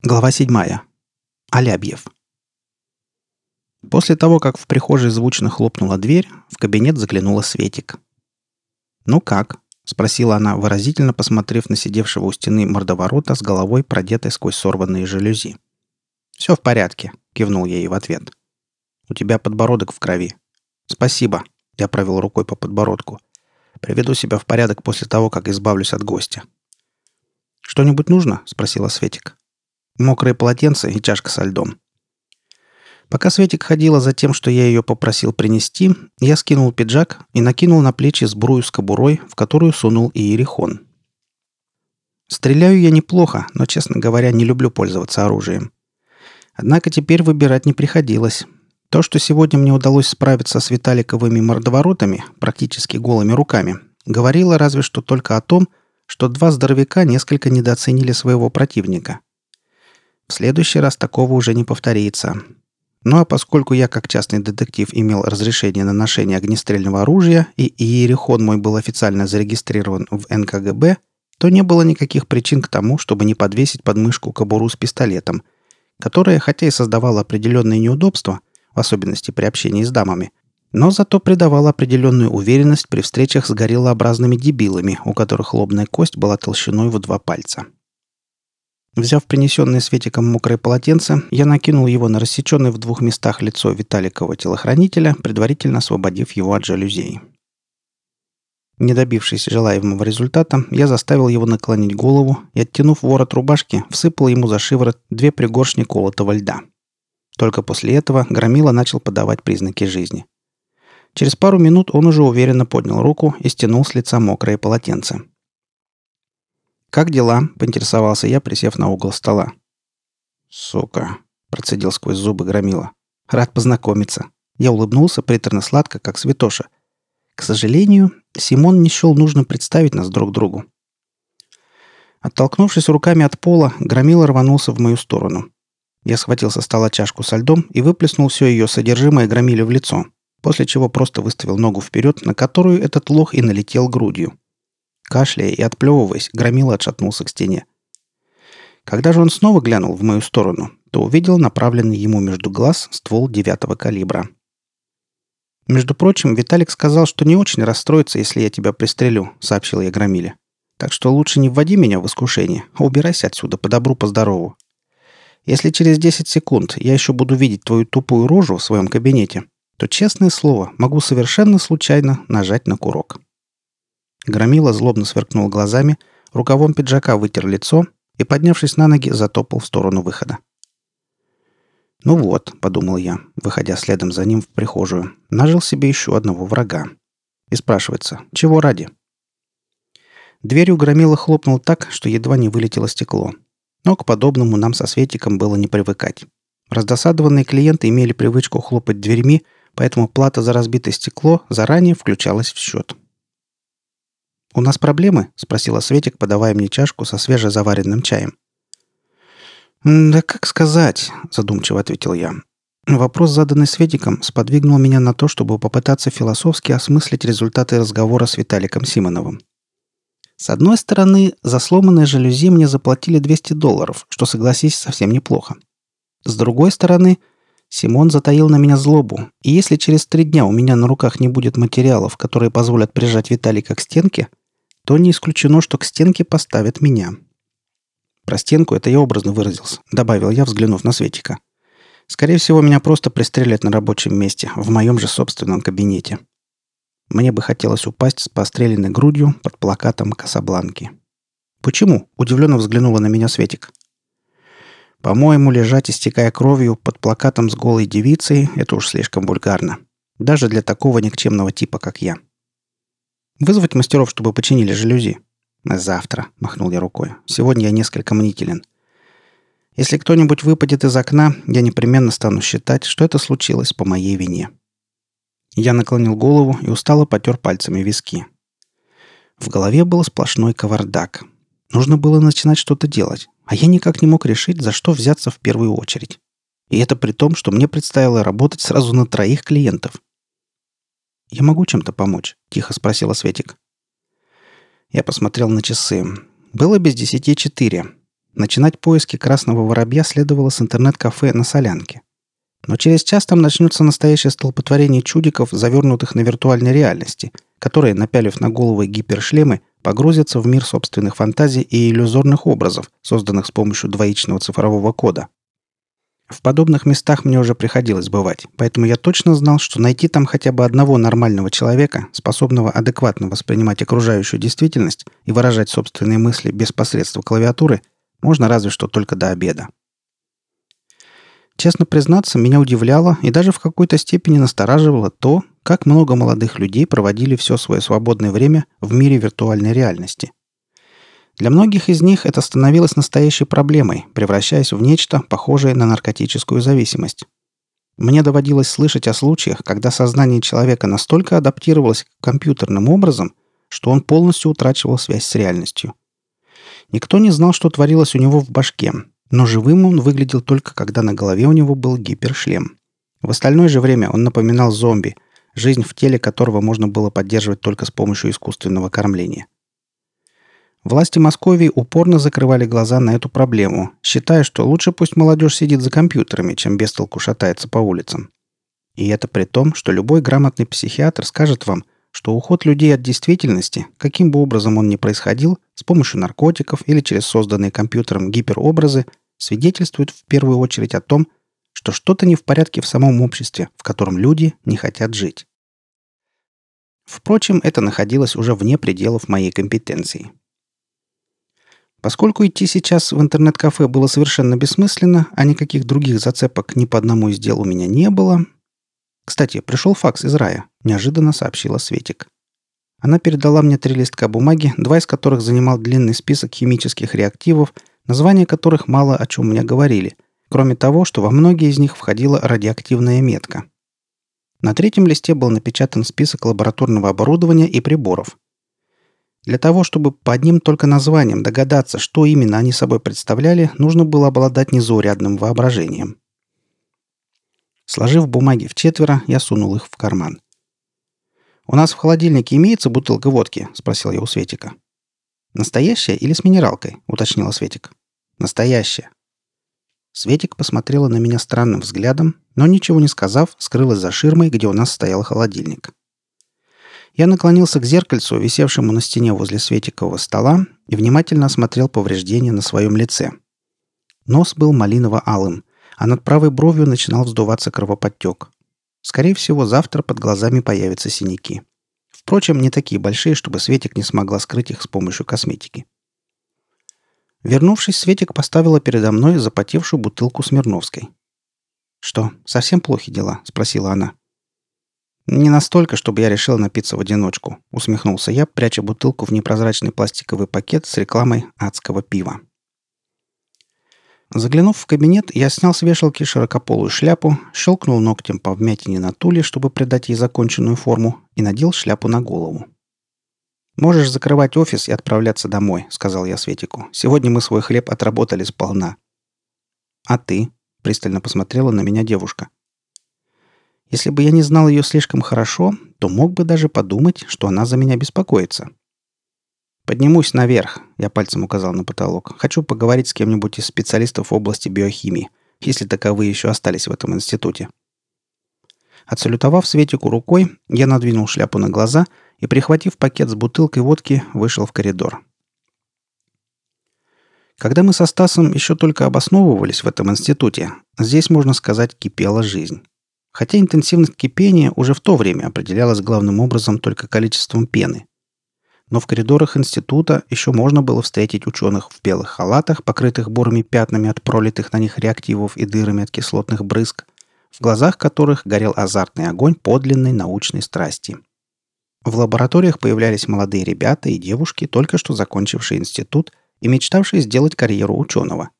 Глава седьмая. Алябьев. После того, как в прихожей звучно хлопнула дверь, в кабинет заглянула Светик. «Ну как?» — спросила она, выразительно посмотрев на сидевшего у стены мордоворота с головой, продетой сквозь сорванные жалюзи. «Все в порядке», — кивнул я ей в ответ. «У тебя подбородок в крови». «Спасибо», — я провел рукой по подбородку. «Приведу себя в порядок после того, как избавлюсь от гостя». «Что-нибудь нужно?» — спросила Светик мокрые полотенца и чашка со льдом. Пока Светик ходила за тем, что я ее попросил принести, я скинул пиджак и накинул на плечи сбрую с кобурой, в которую сунул и Иерихон. Стреляю я неплохо, но, честно говоря, не люблю пользоваться оружием. Однако теперь выбирать не приходилось. То, что сегодня мне удалось справиться с Виталиковыми мордоворотами, практически голыми руками, говорило разве что только о том, что два здоровяка несколько недооценили своего противника – в следующий раз такого уже не повторится. Ну а поскольку я как частный детектив имел разрешение на ношение огнестрельного оружия и Иерихон мой был официально зарегистрирован в НКГБ, то не было никаких причин к тому, чтобы не подвесить под мышку кобуру с пистолетом, которая, хотя и создавала определенные неудобства, в особенности при общении с дамами, но зато придавала определенную уверенность при встречах с гориллообразными дебилами, у которых лобная кость была толщиной в два пальца. Взяв принесенное Светиком мокрое полотенце, я накинул его на рассеченное в двух местах лицо Виталикова телохранителя, предварительно освободив его от жалюзей. Не добившись желаемого результата, я заставил его наклонить голову и, оттянув ворот рубашки, всыпал ему за шиворот две пригоршни колотого льда. Только после этого Громила начал подавать признаки жизни. Через пару минут он уже уверенно поднял руку и стянул с лица мокрое полотенце – «Как дела?» — поинтересовался я, присев на угол стола. «Сука!» — процедил сквозь зубы громила. «Рад познакомиться». Я улыбнулся приторно-сладко, как святоша. К сожалению, Симон не счел нужно представить нас друг другу. Оттолкнувшись руками от пола, громила рванулся в мою сторону. Я схватил со стола чашку со льдом и выплеснул все ее содержимое громиле в лицо, после чего просто выставил ногу вперед, на которую этот лох и налетел грудью. Кашляя и отплевываясь, Громила отшатнулся к стене. Когда же он снова глянул в мою сторону, то увидел направленный ему между глаз ствол девятого калибра. «Между прочим, Виталик сказал, что не очень расстроится, если я тебя пристрелю», — сообщил я Громиле. «Так что лучше не вводи меня в искушение, а убирайся отсюда по добру, по здорову. Если через 10 секунд я еще буду видеть твою тупую рожу в своем кабинете, то, честное слово, могу совершенно случайно нажать на курок». Громила злобно сверкнул глазами, рукавом пиджака вытер лицо и, поднявшись на ноги, затопал в сторону выхода. «Ну вот», — подумал я, выходя следом за ним в прихожую, нажил себе еще одного врага. И спрашивается, чего ради? Дверью громила хлопнул так, что едва не вылетело стекло. Но к подобному нам со Светиком было не привыкать. Раздосадованные клиенты имели привычку хлопать дверьми, поэтому плата за разбитое стекло заранее включалась в счет. «У нас проблемы?» — спросила Светик, подавая мне чашку со свежезаваренным чаем. «Да как сказать?» — задумчиво ответил я. Вопрос, заданный Светиком, сподвигнул меня на то, чтобы попытаться философски осмыслить результаты разговора с Виталиком Симоновым. С одной стороны, за сломанные жалюзи мне заплатили 200 долларов, что, согласись, совсем неплохо. С другой стороны, Симон затаил на меня злобу, и если через три дня у меня на руках не будет материалов, которые позволят прижать Виталика к стенке, то не исключено, что к стенке поставят меня. Про стенку это я образно выразился, добавил я, взглянув на Светика. Скорее всего, меня просто пристрелят на рабочем месте, в моем же собственном кабинете. Мне бы хотелось упасть с постреленной грудью под плакатом Касабланки. «Почему?» – удивленно взглянула на меня Светик. «По-моему, лежать, истекая кровью, под плакатом с голой девицей – это уж слишком вульгарно. Даже для такого никчемного типа, как я». Вызвать мастеров, чтобы починили жалюзи. Завтра, махнул я рукой. Сегодня я несколько мнителен. Если кто-нибудь выпадет из окна, я непременно стану считать, что это случилось по моей вине. Я наклонил голову и устало потер пальцами виски. В голове был сплошной кавардак. Нужно было начинать что-то делать, а я никак не мог решить, за что взяться в первую очередь. И это при том, что мне предстояло работать сразу на троих клиентов – «Я могу чем-то помочь?» — тихо спросила Светик. Я посмотрел на часы. Было без десяти четыре. начинать поиски красного воробья следовало с интернет-кафе на Солянке. Но через час там начнется настоящее столпотворение чудиков, завернутых на виртуальной реальности, которые, напялив на головы гипершлемы, погрузятся в мир собственных фантазий и иллюзорных образов, созданных с помощью двоичного цифрового кода. В подобных местах мне уже приходилось бывать, поэтому я точно знал, что найти там хотя бы одного нормального человека, способного адекватно воспринимать окружающую действительность и выражать собственные мысли без посредства клавиатуры, можно разве что только до обеда. Честно признаться, меня удивляло и даже в какой-то степени настораживало то, как много молодых людей проводили все свое свободное время в мире виртуальной реальности. Для многих из них это становилось настоящей проблемой, превращаясь в нечто похожее на наркотическую зависимость. Мне доводилось слышать о случаях, когда сознание человека настолько адаптировалось к компьютерным образом, что он полностью утрачивал связь с реальностью. Никто не знал, что творилось у него в башке, но живым он выглядел только когда на голове у него был гипершлем. В остальное же время он напоминал зомби, жизнь в теле которого можно было поддерживать только с помощью искусственного кормления – Власти Московии упорно закрывали глаза на эту проблему, считая, что лучше пусть молодежь сидит за компьютерами, чем без толку шатается по улицам. И это при том, что любой грамотный психиатр скажет вам, что уход людей от действительности, каким бы образом он ни происходил, с помощью наркотиков или через созданные компьютером гиперобразы, свидетельствует в первую очередь о том, что что-то не в порядке в самом обществе, в котором люди не хотят жить. Впрочем, это находилось уже вне пределов моей компетенции. Поскольку идти сейчас в интернет-кафе было совершенно бессмысленно, а никаких других зацепок ни по одному из дел у меня не было... Кстати, пришел факс из рая, неожиданно сообщила Светик. Она передала мне три листка бумаги, два из которых занимал длинный список химических реактивов, названия которых мало о чем мне говорили, кроме того, что во многие из них входила радиоактивная метка. На третьем листе был напечатан список лабораторного оборудования и приборов – для того, чтобы по одним только названиям догадаться, что именно они собой представляли, нужно было обладать незаурядным воображением. Сложив бумаги в четверо, я сунул их в карман. «У нас в холодильнике имеется бутылка водки?» – спросил я у Светика. «Настоящая или с минералкой?» – уточнила Светик. «Настоящая». Светик посмотрела на меня странным взглядом, но ничего не сказав, скрылась за ширмой, где у нас стоял холодильник. Я наклонился к зеркальцу, висевшему на стене возле Светикового стола, и внимательно осмотрел повреждения на своем лице. Нос был малиново-алым, а над правой бровью начинал вздуваться кровоподтек. Скорее всего, завтра под глазами появятся синяки. Впрочем, не такие большие, чтобы Светик не смогла скрыть их с помощью косметики. Вернувшись, Светик поставила передо мной запотевшую бутылку Смирновской. «Что, совсем плохи дела?» – спросила она. «Не настолько, чтобы я решил напиться в одиночку», — усмехнулся я, пряча бутылку в непрозрачный пластиковый пакет с рекламой адского пива. Заглянув в кабинет, я снял с вешалки широкополую шляпу, щелкнул ногтем по вмятине на туле, чтобы придать ей законченную форму, и надел шляпу на голову. «Можешь закрывать офис и отправляться домой», — сказал я Светику. «Сегодня мы свой хлеб отработали сполна». «А ты?» — пристально посмотрела на меня девушка. Если бы я не знал ее слишком хорошо, то мог бы даже подумать, что она за меня беспокоится. «Поднимусь наверх», — я пальцем указал на потолок. «Хочу поговорить с кем-нибудь из специалистов в области биохимии, если таковые еще остались в этом институте». Отсалютовав Светику рукой, я надвинул шляпу на глаза и, прихватив пакет с бутылкой водки, вышел в коридор. Когда мы со Стасом еще только обосновывались в этом институте, здесь, можно сказать, кипела жизнь. Хотя интенсивность кипения уже в то время определялась главным образом только количеством пены. Но в коридорах института еще можно было встретить ученых в белых халатах, покрытых бурыми пятнами от пролитых на них реактивов и дырами от кислотных брызг, в глазах которых горел азартный огонь подлинной научной страсти. В лабораториях появлялись молодые ребята и девушки, только что закончившие институт и мечтавшие сделать карьеру ученого –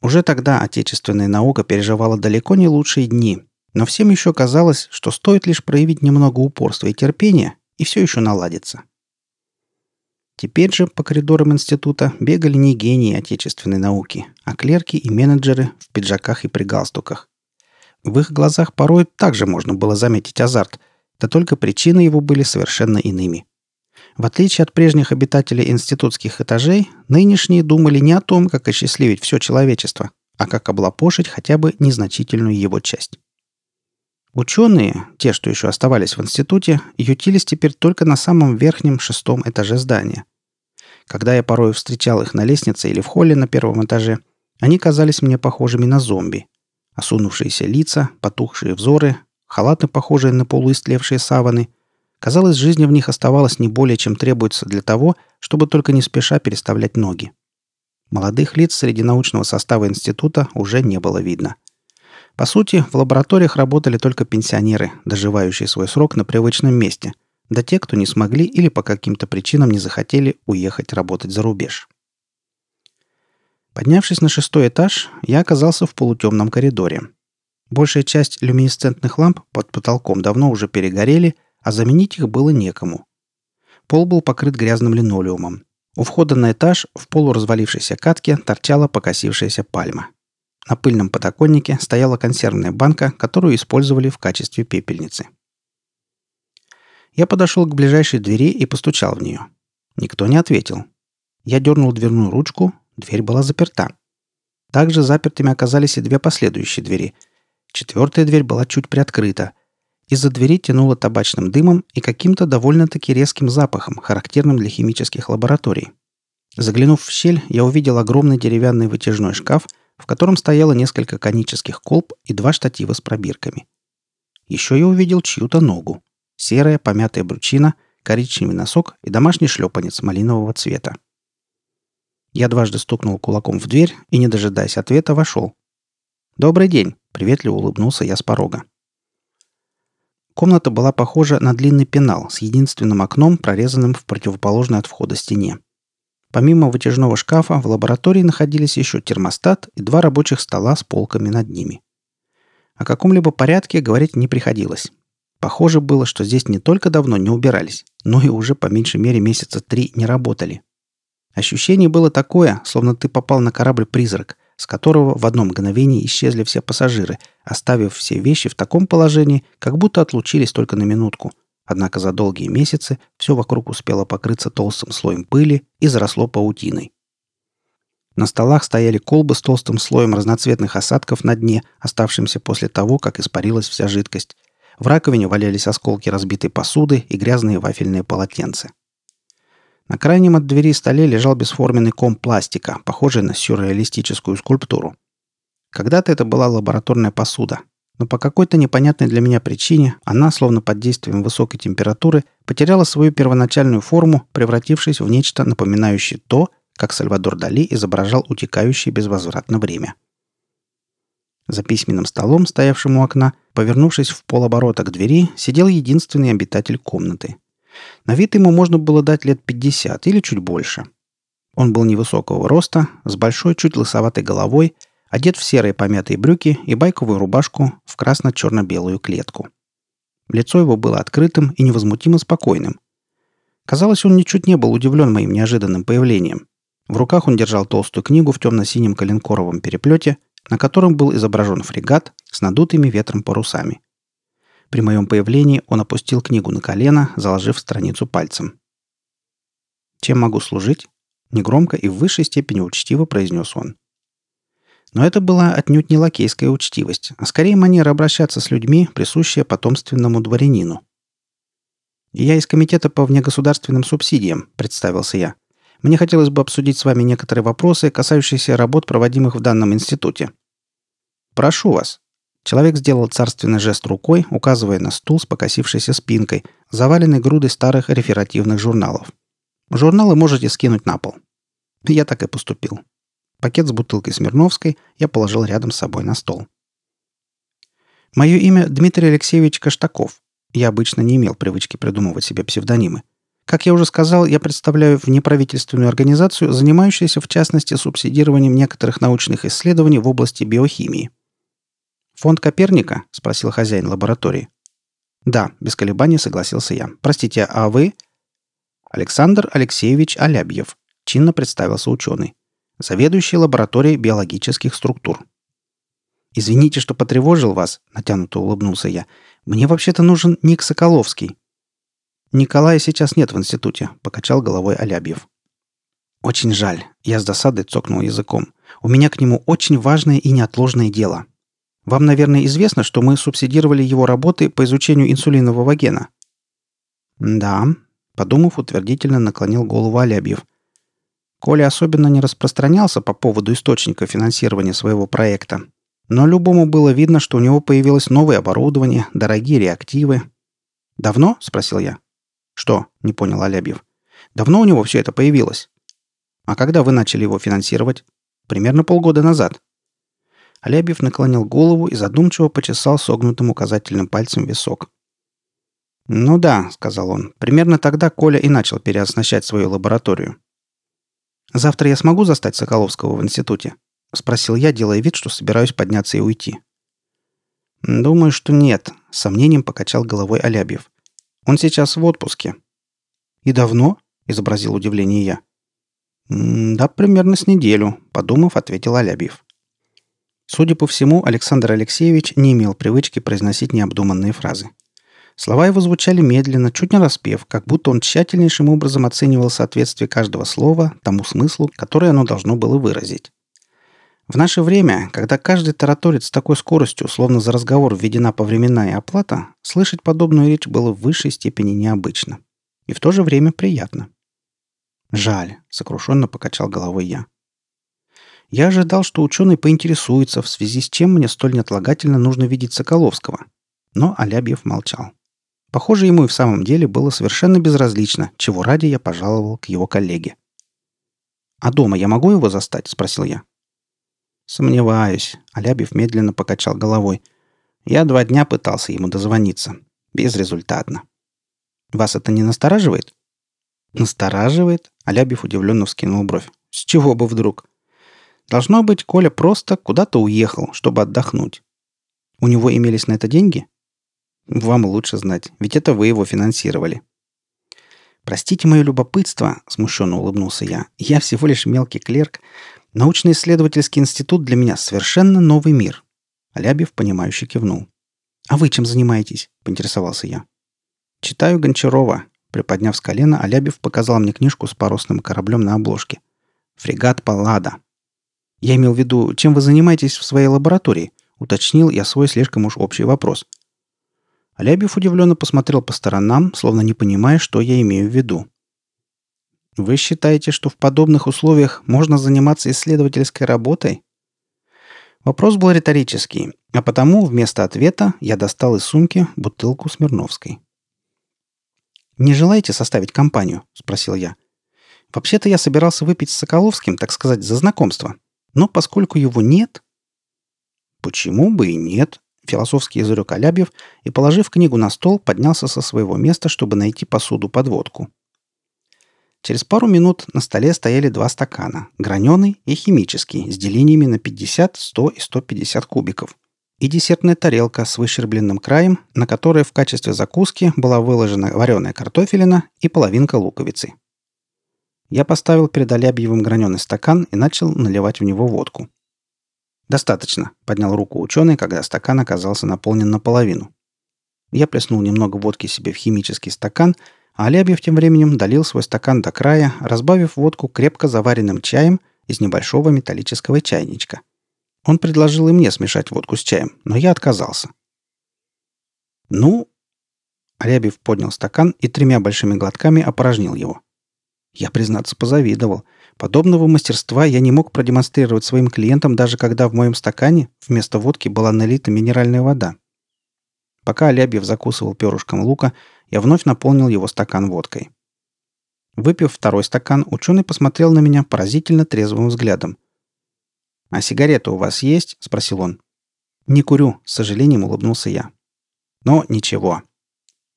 уже тогда отечественная наука переживала далеко не лучшие дни, но всем еще казалось, что стоит лишь проявить немного упорства и терпения, и все еще наладится. Теперь же по коридорам института бегали не гении отечественной науки, а клерки и менеджеры в пиджаках и при галстуках. В их глазах порой также можно было заметить азарт, да только причины его были совершенно иными. В отличие от прежних обитателей институтских этажей, нынешние думали не о том, как осчастливить все человечество, а как облапошить хотя бы незначительную его часть. Ученые, те, что еще оставались в институте, ютились теперь только на самом верхнем шестом этаже здания. Когда я порой встречал их на лестнице или в холле на первом этаже, они казались мне похожими на зомби. Осунувшиеся лица, потухшие взоры, халаты, похожие на полуистлевшие саваны. Казалось, жизни в них оставалось не более, чем требуется для того, чтобы только не спеша переставлять ноги. Молодых лиц среди научного состава института уже не было видно. По сути, в лабораториях работали только пенсионеры, доживающие свой срок на привычном месте, да те, кто не смогли или по каким-то причинам не захотели уехать работать за рубеж. Поднявшись на шестой этаж, я оказался в полутемном коридоре. Большая часть люминесцентных ламп под потолком давно уже перегорели, а заменить их было некому. Пол был покрыт грязным линолеумом. У входа на этаж в полуразвалившейся катке торчала покосившаяся пальма. На пыльном подоконнике стояла консервная банка, которую использовали в качестве пепельницы. Я подошел к ближайшей двери и постучал в нее. Никто не ответил. Я дернул дверную ручку, дверь была заперта. Также запертыми оказались и две последующие двери. Четвертая дверь была чуть приоткрыта. Из-за двери тянуло табачным дымом и каким-то довольно-таки резким запахом, характерным для химических лабораторий. Заглянув в щель, я увидел огромный деревянный вытяжной шкаф – в котором стояло несколько конических колб и два штатива с пробирками. Еще я увидел чью-то ногу. Серая помятая брючина, коричневый носок и домашний шлепанец малинового цвета. Я дважды стукнул кулаком в дверь и, не дожидаясь ответа, вошел. «Добрый день!» — приветливо улыбнулся я с порога. Комната была похожа на длинный пенал с единственным окном, прорезанным в противоположной от входа стене. Помимо вытяжного шкафа в лаборатории находились еще термостат и два рабочих стола с полками над ними. О каком-либо порядке говорить не приходилось. Похоже было, что здесь не только давно не убирались, но и уже по меньшей мере месяца три не работали. Ощущение было такое, словно ты попал на корабль-призрак, с которого в одно мгновение исчезли все пассажиры, оставив все вещи в таком положении, как будто отлучились только на минутку – Однако за долгие месяцы все вокруг успело покрыться толстым слоем пыли и заросло паутиной. На столах стояли колбы с толстым слоем разноцветных осадков на дне, оставшимся после того, как испарилась вся жидкость. В раковине валялись осколки разбитой посуды и грязные вафельные полотенца. На крайнем от двери столе лежал бесформенный ком пластика, похожий на сюрреалистическую скульптуру. Когда-то это была лабораторная посуда, но по какой-то непонятной для меня причине она, словно под действием высокой температуры, потеряла свою первоначальную форму, превратившись в нечто напоминающее то, как Сальвадор Дали изображал утекающее безвозвратно время. За письменным столом, стоявшим у окна, повернувшись в полоборота к двери, сидел единственный обитатель комнаты. На вид ему можно было дать лет 50 или чуть больше. Он был невысокого роста, с большой, чуть лысоватой головой – одет в серые помятые брюки и байковую рубашку в красно-черно-белую клетку. Лицо его было открытым и невозмутимо спокойным. Казалось, он ничуть не был удивлен моим неожиданным появлением. В руках он держал толстую книгу в темно-синем коленкоровом переплете, на котором был изображен фрегат с надутыми ветром парусами. При моем появлении он опустил книгу на колено, заложив страницу пальцем. «Чем могу служить?» Негромко и в высшей степени учтиво произнес он. Но это была отнюдь не лакейская учтивость, а скорее манера обращаться с людьми, присущая потомственному дворянину. «Я из комитета по внегосударственным субсидиям», — представился я. «Мне хотелось бы обсудить с вами некоторые вопросы, касающиеся работ, проводимых в данном институте». «Прошу вас». Человек сделал царственный жест рукой, указывая на стул с покосившейся спинкой, заваленный грудой старых реферативных журналов. «Журналы можете скинуть на пол». Я так и поступил. Пакет с бутылкой Смирновской я положил рядом с собой на стол. Мое имя Дмитрий Алексеевич Каштаков. Я обычно не имел привычки придумывать себе псевдонимы. Как я уже сказал, я представляю внеправительственную организацию, занимающуюся в частности субсидированием некоторых научных исследований в области биохимии. «Фонд Коперника?» – спросил хозяин лаборатории. «Да», – без колебаний согласился я. «Простите, а вы?» «Александр Алексеевич Алябьев», – чинно представился ученый заведующий лабораторией биологических структур. «Извините, что потревожил вас», — натянуто улыбнулся я. «Мне вообще-то нужен Ник Соколовский». «Николая сейчас нет в институте», — покачал головой Алябьев. «Очень жаль». Я с досадой цокнул языком. «У меня к нему очень важное и неотложное дело. Вам, наверное, известно, что мы субсидировали его работы по изучению инсулинового гена». «Да», — подумав, утвердительно наклонил голову Алябьев. Коля особенно не распространялся по поводу источника финансирования своего проекта. Но любому было видно, что у него появилось новое оборудование, дорогие реактивы. «Давно?» — спросил я. «Что?» — не понял Алябьев. «Давно у него все это появилось?» «А когда вы начали его финансировать?» «Примерно полгода назад». Алябьев наклонил голову и задумчиво почесал согнутым указательным пальцем висок. «Ну да», — сказал он, — «примерно тогда Коля и начал переоснащать свою лабораторию. «Завтра я смогу застать Соколовского в институте?» — спросил я, делая вид, что собираюсь подняться и уйти. «Думаю, что нет», — с сомнением покачал головой Алябьев. «Он сейчас в отпуске». «И давно?» — изобразил удивление я. «Да, примерно с неделю», — подумав, ответил Алябьев. Судя по всему, Александр Алексеевич не имел привычки произносить необдуманные фразы. Слова его звучали медленно, чуть не распев, как будто он тщательнейшим образом оценивал соответствие каждого слова тому смыслу, который оно должно было выразить. В наше время, когда каждый тараторит с такой скоростью, словно за разговор введена повременная оплата, слышать подобную речь было в высшей степени необычно. И в то же время приятно. «Жаль», — сокрушенно покачал головой я. Я ожидал, что ученый поинтересуется, в связи с чем мне столь неотлагательно нужно видеть Соколовского. Но Алябьев молчал. Похоже, ему и в самом деле было совершенно безразлично, чего ради я пожаловал к его коллеге. «А дома я могу его застать?» – спросил я. «Сомневаюсь», – Алябьев медленно покачал головой. «Я два дня пытался ему дозвониться. Безрезультатно». «Вас это не настораживает?» «Настораживает?» – Алябьев удивленно вскинул бровь. «С чего бы вдруг?» «Должно быть, Коля просто куда-то уехал, чтобы отдохнуть. У него имелись на это деньги?» Вам лучше знать, ведь это вы его финансировали. Простите мое любопытство, смущенно улыбнулся я. Я всего лишь мелкий клерк. Научно-исследовательский институт для меня совершенно новый мир. Алябьев, понимающе кивнул. «А вы чем занимаетесь?» – поинтересовался я. «Читаю Гончарова». Приподняв с колена, Алябьев показал мне книжку с парусным кораблем на обложке. «Фрегат Паллада». «Я имел в виду, чем вы занимаетесь в своей лаборатории?» – уточнил я свой слишком уж общий вопрос – Алябьев удивленно посмотрел по сторонам, словно не понимая, что я имею в виду. «Вы считаете, что в подобных условиях можно заниматься исследовательской работой?» Вопрос был риторический, а потому вместо ответа я достал из сумки бутылку Смирновской. «Не желаете составить компанию?» – спросил я. «Вообще-то я собирался выпить с Соколовским, так сказать, за знакомство. Но поскольку его нет...» «Почему бы и нет?» философский изрек Алябьев и, положив книгу на стол, поднялся со своего места, чтобы найти посуду под водку. Через пару минут на столе стояли два стакана – граненый и химический, с делениями на 50, 100 и 150 кубиков. И десертная тарелка с выщербленным краем, на которой в качестве закуски была выложена вареная картофелина и половинка луковицы. Я поставил перед Алябьевым граненый стакан и начал наливать в него водку. «Достаточно», — поднял руку ученый, когда стакан оказался наполнен наполовину. Я плеснул немного водки себе в химический стакан, а Алябьев тем временем долил свой стакан до края, разбавив водку крепко заваренным чаем из небольшого металлического чайничка. Он предложил и мне смешать водку с чаем, но я отказался. «Ну...» Алябьев поднял стакан и тремя большими глотками опорожнил его. Я, признаться, позавидовал — Подобного мастерства я не мог продемонстрировать своим клиентам, даже когда в моем стакане вместо водки была налита минеральная вода. Пока Алябьев закусывал перышком лука, я вновь наполнил его стакан водкой. Выпив второй стакан, ученый посмотрел на меня поразительно трезвым взглядом. «А сигарета у вас есть?» – спросил он. «Не курю», – с сожалением улыбнулся я. «Но ничего».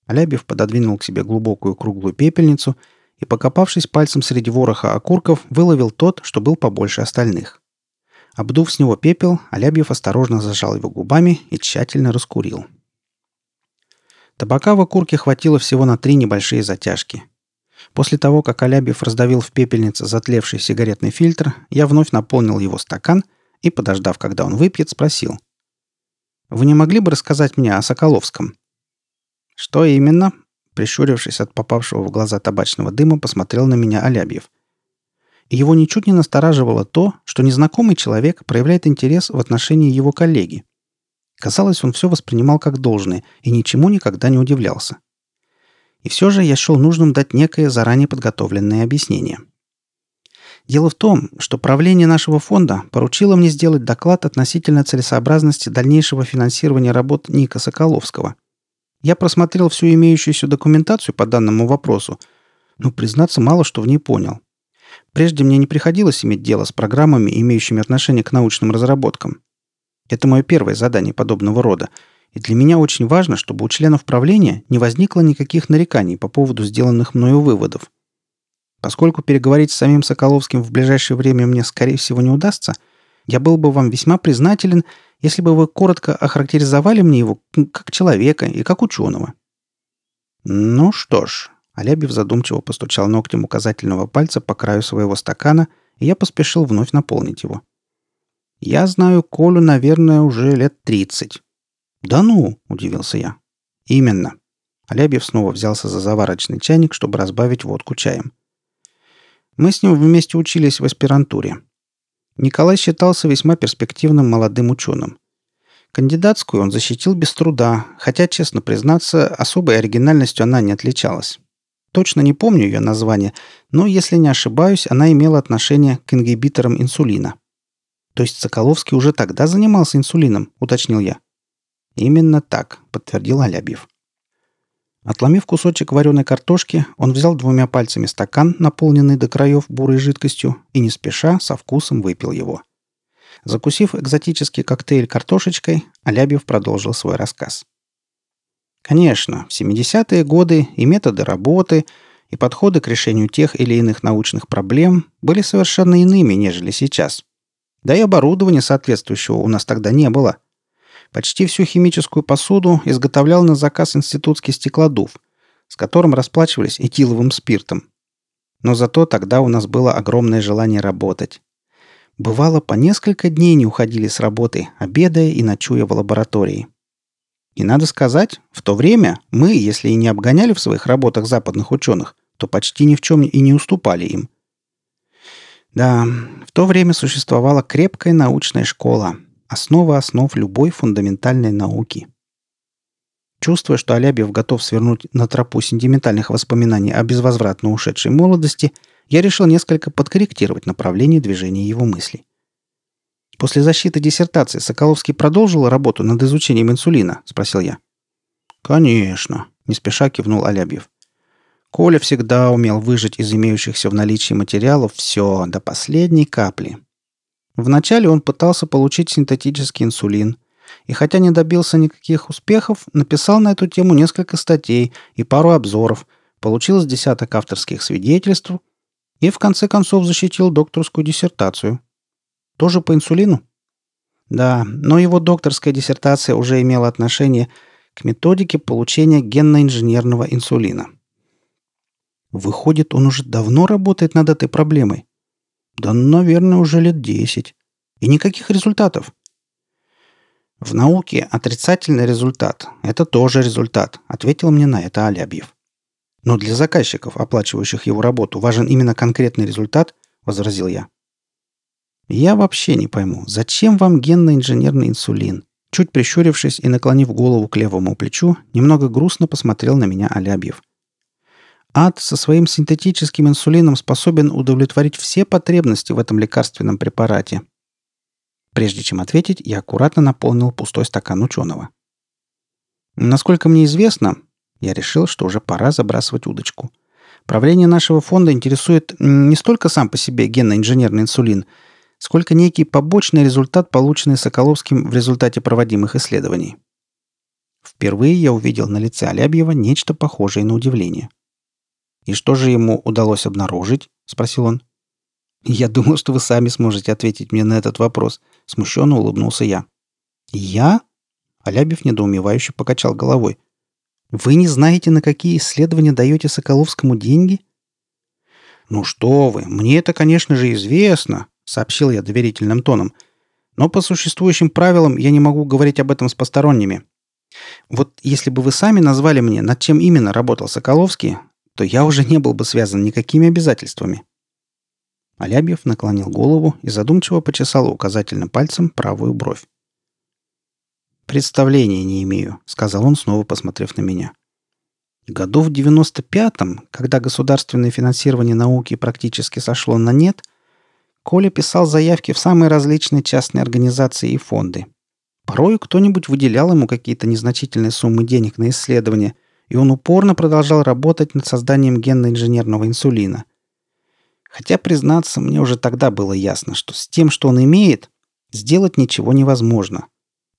Алябьев пододвинул к себе глубокую круглую пепельницу – и, покопавшись пальцем среди вороха окурков, выловил тот, что был побольше остальных. Обдув с него пепел, Алябьев осторожно зажал его губами и тщательно раскурил. Табака в окурке хватило всего на три небольшие затяжки. После того, как Алябьев раздавил в пепельнице затлевший сигаретный фильтр, я вновь наполнил его стакан и, подождав, когда он выпьет, спросил. «Вы не могли бы рассказать мне о Соколовском?» «Что именно?» Прищурившись от попавшего в глаза табачного дыма, посмотрел на меня Алябьев. И его ничуть не настораживало то, что незнакомый человек проявляет интерес в отношении его коллеги. Казалось, он все воспринимал как должное и ничему никогда не удивлялся. И все же я счел нужным дать некое заранее подготовленное объяснение. Дело в том, что правление нашего фонда поручило мне сделать доклад относительно целесообразности дальнейшего финансирования работ Ника Соколовского. Я просмотрел всю имеющуюся документацию по данному вопросу, но, признаться, мало что в ней понял. Прежде мне не приходилось иметь дело с программами, имеющими отношение к научным разработкам. Это мое первое задание подобного рода, и для меня очень важно, чтобы у членов правления не возникло никаких нареканий по поводу сделанных мною выводов. Поскольку переговорить с самим Соколовским в ближайшее время мне, скорее всего, не удастся, я был бы вам весьма признателен, если бы вы коротко охарактеризовали мне его как человека и как ученого». «Ну что ж», — Алябьев задумчиво постучал ногтем указательного пальца по краю своего стакана, и я поспешил вновь наполнить его. «Я знаю Колю, наверное, уже лет тридцать». «Да ну!» — удивился я. «Именно». Алябьев снова взялся за заварочный чайник, чтобы разбавить водку чаем. Мы с ним вместе учились в аспирантуре. Николай считался весьма перспективным молодым ученым. Кандидатскую он защитил без труда, хотя, честно признаться, особой оригинальностью она не отличалась. Точно не помню ее название, но, если не ошибаюсь, она имела отношение к ингибиторам инсулина. То есть Соколовский уже тогда занимался инсулином, уточнил я. Именно так, подтвердил Алябьев. Отломив кусочек вареной картошки, он взял двумя пальцами стакан, наполненный до краев бурой жидкостью, и не спеша, со вкусом выпил его. Закусив экзотический коктейль картошечкой, Алябьев продолжил свой рассказ. Конечно, в 70-е годы и методы работы, и подходы к решению тех или иных научных проблем были совершенно иными, нежели сейчас. Да и оборудования соответствующего у нас тогда не было – Почти всю химическую посуду изготовлял на заказ институтский стеклодув, с которым расплачивались этиловым спиртом. Но зато тогда у нас было огромное желание работать. Бывало, по несколько дней не уходили с работы, обедая и ночуя в лаборатории. И надо сказать, в то время мы, если и не обгоняли в своих работах западных ученых, то почти ни в чем и не уступали им. Да, в то время существовала крепкая научная школа – Основа основ любой фундаментальной науки. Чувствуя, что Алябьев готов свернуть на тропу сентиментальных воспоминаний о безвозвратно ушедшей молодости, я решил несколько подкорректировать направление движения его мыслей. «После защиты диссертации Соколовский продолжил работу над изучением инсулина?» – спросил я. «Конечно», – не спеша кивнул Алябьев. Коля всегда умел выжать из имеющихся в наличии материалов все до последней капли. Вначале он пытался получить синтетический инсулин, и хотя не добился никаких успехов, написал на эту тему несколько статей и пару обзоров, получил с десяток авторских свидетельств и в конце концов защитил докторскую диссертацию. Тоже по инсулину? Да, но его докторская диссертация уже имела отношение к методике получения генно-инженерного инсулина. Выходит, он уже давно работает над этой проблемой. Да, наверное, уже лет десять. И никаких результатов. В науке отрицательный результат – это тоже результат, ответил мне на это Алябьев. Но для заказчиков, оплачивающих его работу, важен именно конкретный результат, возразил я. Я вообще не пойму, зачем вам генно-инженерный инсулин? Чуть прищурившись и наклонив голову к левому плечу, немного грустно посмотрел на меня Алябьев – Ад со своим синтетическим инсулином способен удовлетворить все потребности в этом лекарственном препарате. Прежде чем ответить, я аккуратно наполнил пустой стакан ученого. Насколько мне известно, я решил, что уже пора забрасывать удочку. Правление нашего фонда интересует не столько сам по себе генно-инженерный инсулин, сколько некий побочный результат, полученный Соколовским в результате проводимых исследований. Впервые я увидел на лице Алябьева нечто похожее на удивление – «И что же ему удалось обнаружить?» — спросил он. «Я думал, что вы сами сможете ответить мне на этот вопрос», — смущенно улыбнулся я. «Я?» — Алябьев недоумевающе покачал головой. «Вы не знаете, на какие исследования даете Соколовскому деньги?» «Ну что вы, мне это, конечно же, известно», — сообщил я доверительным тоном. «Но по существующим правилам я не могу говорить об этом с посторонними. Вот если бы вы сами назвали мне, над чем именно работал Соколовский, то я уже не был бы связан никакими обязательствами. Алябьев наклонил голову и задумчиво почесал указательным пальцем правую бровь. «Представления не имею», — сказал он, снова посмотрев на меня. Году в 95-м, когда государственное финансирование науки практически сошло на нет, Коля писал заявки в самые различные частные организации и фонды. Порой кто-нибудь выделял ему какие-то незначительные суммы денег на исследования, и он упорно продолжал работать над созданием генно-инженерного инсулина. Хотя, признаться, мне уже тогда было ясно, что с тем, что он имеет, сделать ничего невозможно.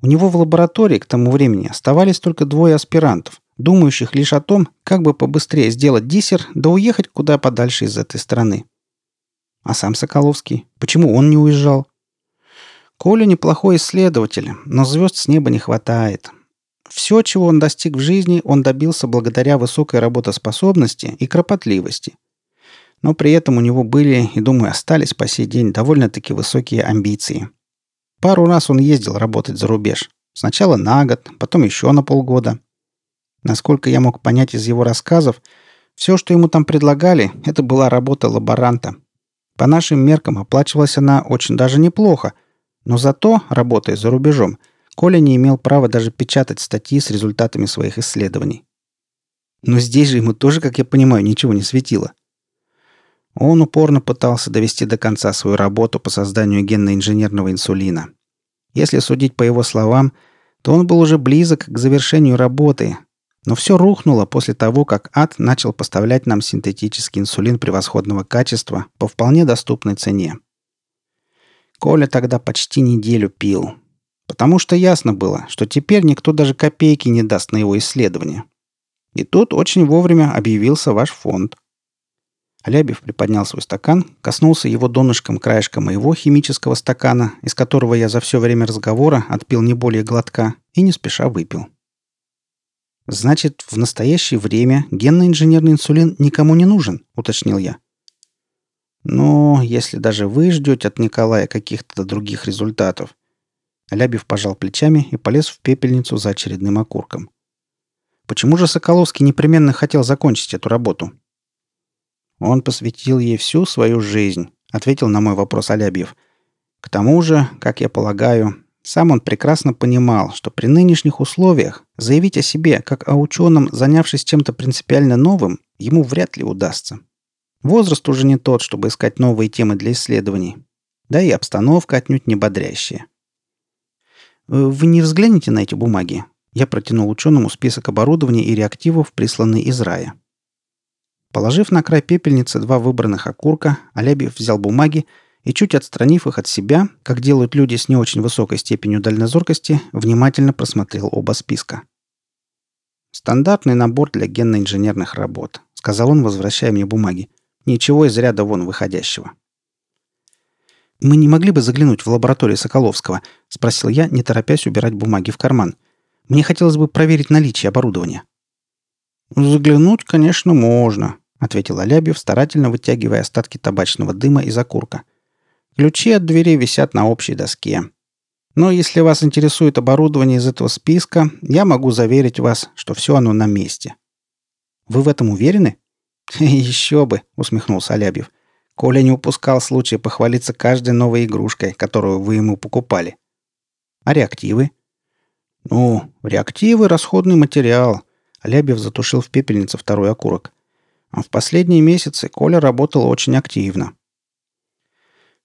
У него в лаборатории к тому времени оставались только двое аспирантов, думающих лишь о том, как бы побыстрее сделать диссер, да уехать куда подальше из этой страны. А сам Соколовский? Почему он не уезжал? Коля неплохой исследователь, но звезд с неба не хватает. Все, чего он достиг в жизни, он добился благодаря высокой работоспособности и кропотливости. Но при этом у него были, и думаю, остались по сей день довольно-таки высокие амбиции. Пару раз он ездил работать за рубеж. Сначала на год, потом еще на полгода – Насколько я мог понять из его рассказов, все, что ему там предлагали, это была работа лаборанта. По нашим меркам оплачивалась она очень даже неплохо, но зато, работая за рубежом, Коля не имел права даже печатать статьи с результатами своих исследований. Но здесь же ему тоже, как я понимаю, ничего не светило. Он упорно пытался довести до конца свою работу по созданию генно-инженерного инсулина. Если судить по его словам, то он был уже близок к завершению работы, но все рухнуло после того, как ад начал поставлять нам синтетический инсулин превосходного качества по вполне доступной цене. Коля тогда почти неделю пил, потому что ясно было, что теперь никто даже копейки не даст на его исследование. И тут очень вовремя объявился ваш фонд. Алябьев приподнял свой стакан, коснулся его донышком краешка моего химического стакана, из которого я за все время разговора отпил не более глотка, и не спеша выпил. «Значит, в настоящее время генно-инженерный инсулин никому не нужен», — уточнил я. «Ну, если даже вы ждете от Николая каких-то других результатов». Лябев пожал плечами и полез в пепельницу за очередным окурком. «Почему же Соколовский непременно хотел закончить эту работу?» «Он посвятил ей всю свою жизнь», — ответил на мой вопрос Алябьев. «К тому же, как я полагаю, сам он прекрасно понимал, что при нынешних условиях заявить о себе, как о ученом, занявшись чем-то принципиально новым, ему вряд ли удастся. Возраст уже не тот, чтобы искать новые темы для исследований. Да и обстановка отнюдь не бодрящая. «Э, «Вы не взгляните на эти бумаги?» Я протянул ученому список оборудования и реактивов, присланный из рая. Положив на край пепельницы два выбранных окурка, Алябьев взял бумаги и, чуть отстранив их от себя, как делают люди с не очень высокой степенью дальнозоркости, внимательно просмотрел оба списка. «Стандартный набор для генно-инженерных работ», — сказал он, возвращая мне бумаги. «Ничего из ряда вон выходящего». «Мы не могли бы заглянуть в лабораторию Соколовского?» — спросил я, не торопясь убирать бумаги в карман. «Мне хотелось бы проверить наличие оборудования». «Заглянуть, конечно, можно», — ответил Алябьев, старательно вытягивая остатки табачного дыма из окурка. Ключи от двери висят на общей доске. Но если вас интересует оборудование из этого списка, я могу заверить вас, что все оно на месте. Вы в этом уверены? Еще бы, усмехнулся Алябьев. Коля не упускал случая похвалиться каждой новой игрушкой, которую вы ему покупали. А реактивы? Ну, реактивы – расходный материал. Алябьев затушил в пепельнице второй окурок. А в последние месяцы Коля работал очень активно.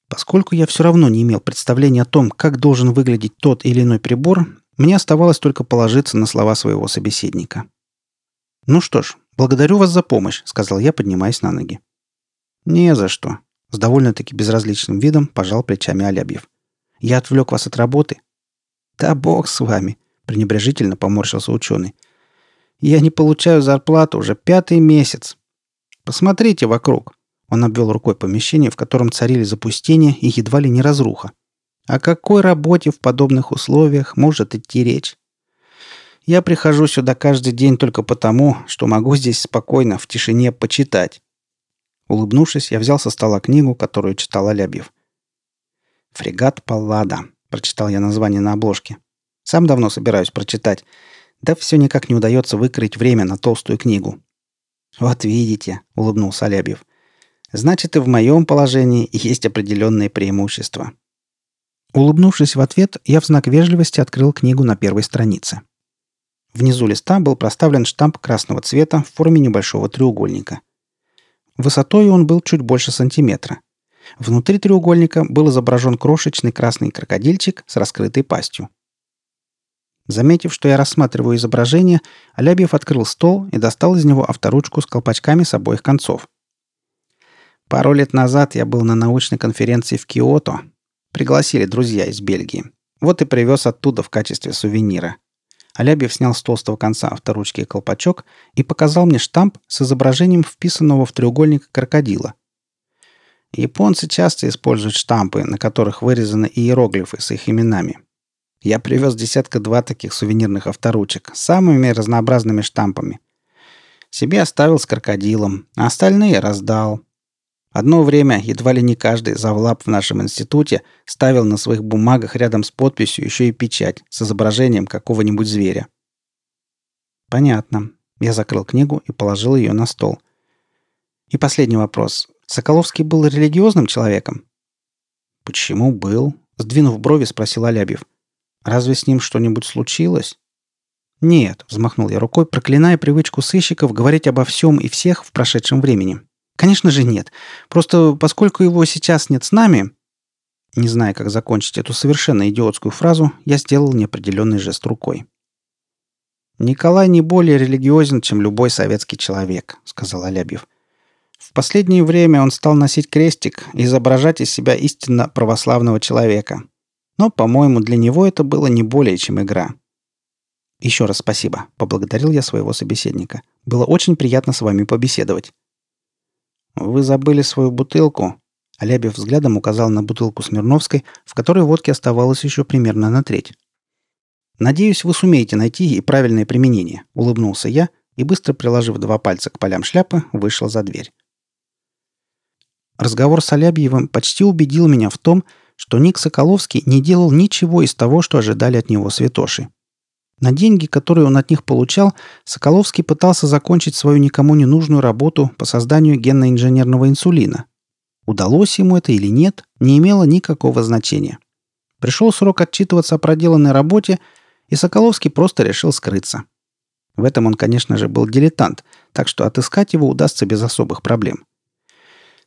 Поскольку я все равно не имел представления о том, как должен выглядеть тот или иной прибор, мне оставалось только положиться на слова своего собеседника. «Ну что ж, благодарю вас за помощь», — сказал я, поднимаясь на ноги. «Не за что», — с довольно-таки безразличным видом пожал плечами Алябьев. «Я отвлек вас от работы». «Да бог с вами», — пренебрежительно поморщился ученый. «Я не получаю зарплату уже пятый месяц. Посмотрите вокруг. Он обвел рукой помещение, в котором царили запустение и едва ли не разруха. О какой работе в подобных условиях может идти речь? Я прихожу сюда каждый день только потому, что могу здесь спокойно, в тишине почитать. Улыбнувшись, я взял со стола книгу, которую читал Алябьев. «Фрегат Паллада», — прочитал я название на обложке. «Сам давно собираюсь прочитать. Да все никак не удается выкроить время на толстую книгу. «Вот видите», — улыбнулся Алябьев. «Значит, и в моем положении есть определенные преимущества». Улыбнувшись в ответ, я в знак вежливости открыл книгу на первой странице. Внизу листа был проставлен штамп красного цвета в форме небольшого треугольника. Высотой он был чуть больше сантиметра. Внутри треугольника был изображен крошечный красный крокодильчик с раскрытой пастью. Заметив, что я рассматриваю изображение, Алябьев открыл стол и достал из него авторучку с колпачками с обоих концов. Пару лет назад я был на научной конференции в Киото. Пригласили друзья из Бельгии. Вот и привез оттуда в качестве сувенира. Алябьев снял с толстого конца авторучки колпачок и показал мне штамп с изображением вписанного в треугольник крокодила. Японцы часто используют штампы, на которых вырезаны иероглифы с их именами – я привез десятка-два таких сувенирных авторучек с самыми разнообразными штампами. Себе оставил с крокодилом, а остальные раздал. Одно время едва ли не каждый завлап в нашем институте ставил на своих бумагах рядом с подписью еще и печать с изображением какого-нибудь зверя. Понятно. Я закрыл книгу и положил ее на стол. И последний вопрос. Соколовский был религиозным человеком? Почему был? Сдвинув брови, спросил Алябьев. Разве с ним что-нибудь случилось? Нет, взмахнул я рукой, проклиная привычку сыщиков говорить обо всем и всех в прошедшем времени. Конечно же нет. Просто поскольку его сейчас нет с нами... Не зная, как закончить эту совершенно идиотскую фразу, я сделал неопределенный жест рукой. «Николай не более религиозен, чем любой советский человек», — сказал Алябьев. «В последнее время он стал носить крестик и изображать из себя истинно православного человека. Но, по-моему, для него это было не более чем игра. «Еще раз спасибо», — поблагодарил я своего собеседника. «Было очень приятно с вами побеседовать». «Вы забыли свою бутылку?» Алябьев взглядом указал на бутылку Смирновской, в которой водки оставалось еще примерно на треть. «Надеюсь, вы сумеете найти ей правильное применение», — улыбнулся я и, быстро приложив два пальца к полям шляпы, вышел за дверь. Разговор с Алябьевым почти убедил меня в том, что Ник Соколовский не делал ничего из того, что ожидали от него святоши. На деньги, которые он от них получал, Соколовский пытался закончить свою никому не нужную работу по созданию генно-инженерного инсулина. Удалось ему это или нет, не имело никакого значения. Пришел срок отчитываться о проделанной работе, и Соколовский просто решил скрыться. В этом он, конечно же, был дилетант, так что отыскать его удастся без особых проблем.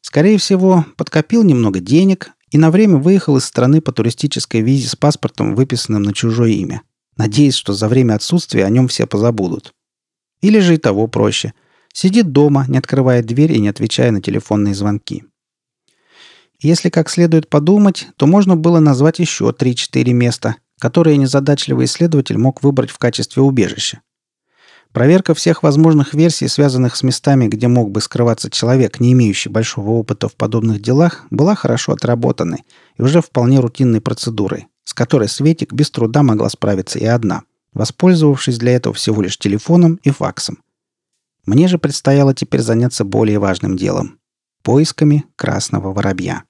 Скорее всего, подкопил немного денег, и на время выехал из страны по туристической визе с паспортом, выписанным на чужое имя, надеясь, что за время отсутствия о нем все позабудут. Или же и того проще. Сидит дома, не открывая дверь и не отвечая на телефонные звонки. Если как следует подумать, то можно было назвать еще 3-4 места, которые незадачливый исследователь мог выбрать в качестве убежища. Проверка всех возможных версий, связанных с местами, где мог бы скрываться человек, не имеющий большого опыта в подобных делах, была хорошо отработанной и уже вполне рутинной процедурой, с которой Светик без труда могла справиться и одна, воспользовавшись для этого всего лишь телефоном и факсом. Мне же предстояло теперь заняться более важным делом – поисками красного воробья.